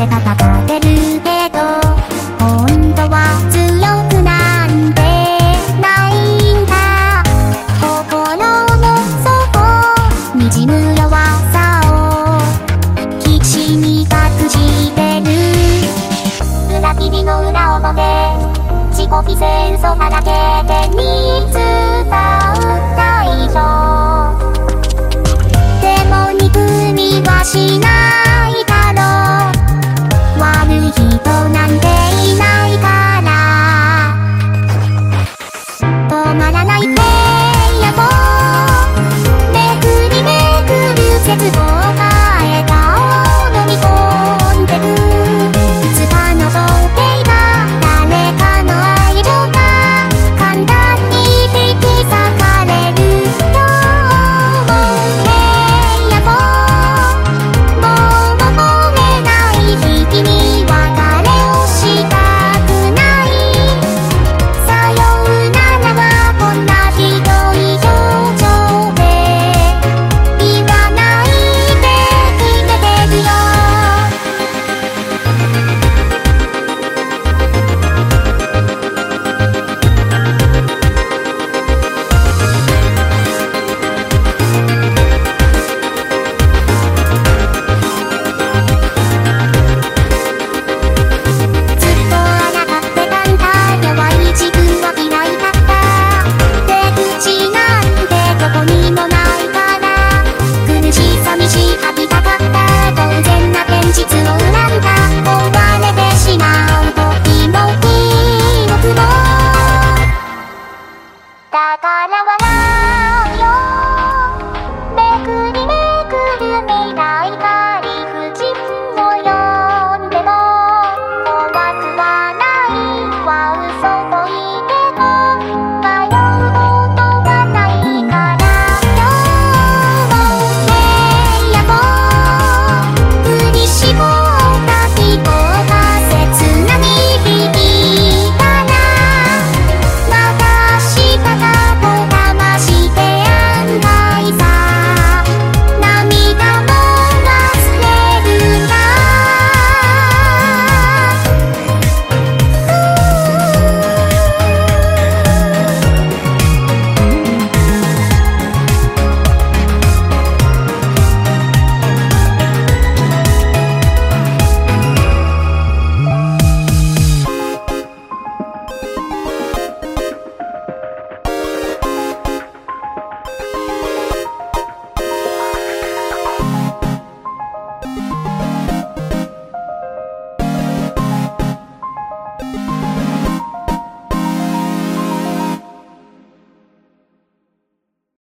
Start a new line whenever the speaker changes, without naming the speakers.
せたかってるけど本当は強くなんてないんだ。心の底にじむ弱さを必死に隠してる裏切りの裏表自己犠牲嘘さらけて見つかった以絶望